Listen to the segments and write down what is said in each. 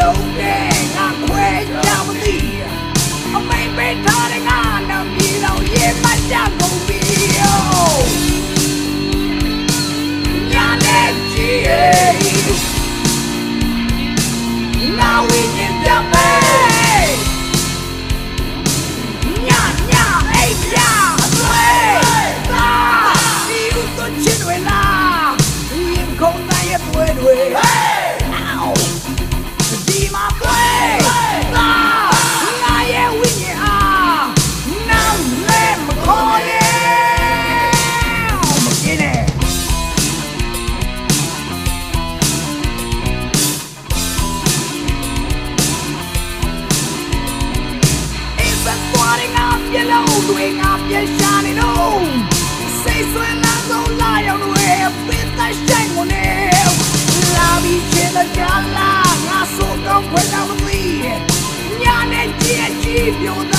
lonely ngàn quê chào một tí ông mình bên thơ đến ngàn nằm đi đâu biết. Nhà nên chỉ now we need the pay nhà nhà ấy ta. Đi út tuần trên đuổi la yên không ta yên đuổi đuổi လို့တွေငါပြေရှာနေတော့စိတ်ဆွေးလမ်းဆုံးလာရောက်လို့ဖြစ်တဲ့ရှိန်ကိုနေလာပြီးချင်တဲ့ကလာငါဆိုကောင်းခွဲတော့မသိညာနဲ့ကြည့်ကြည့်ပြော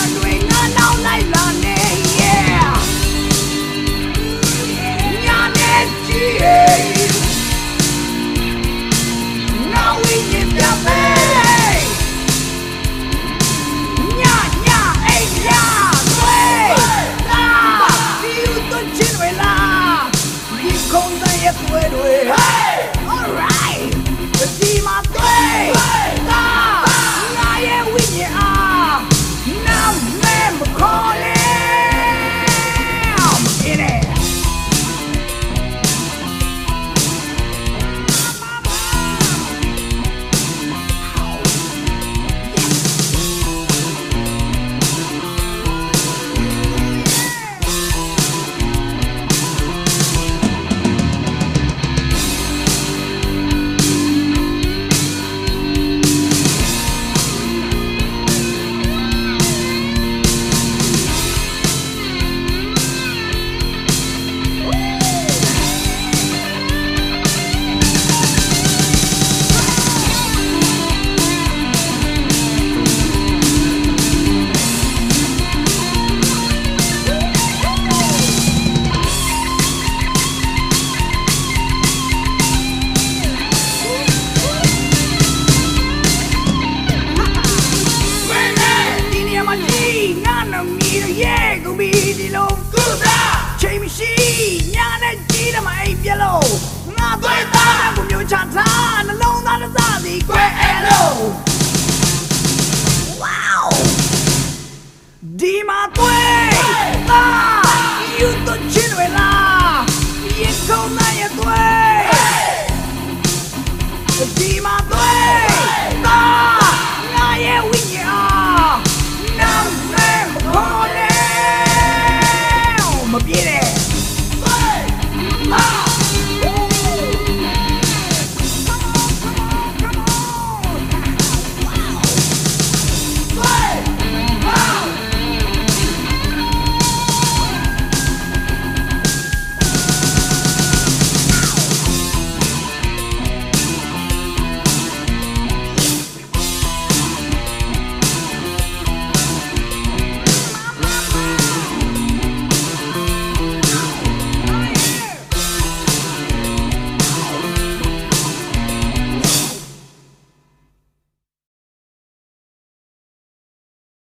y mató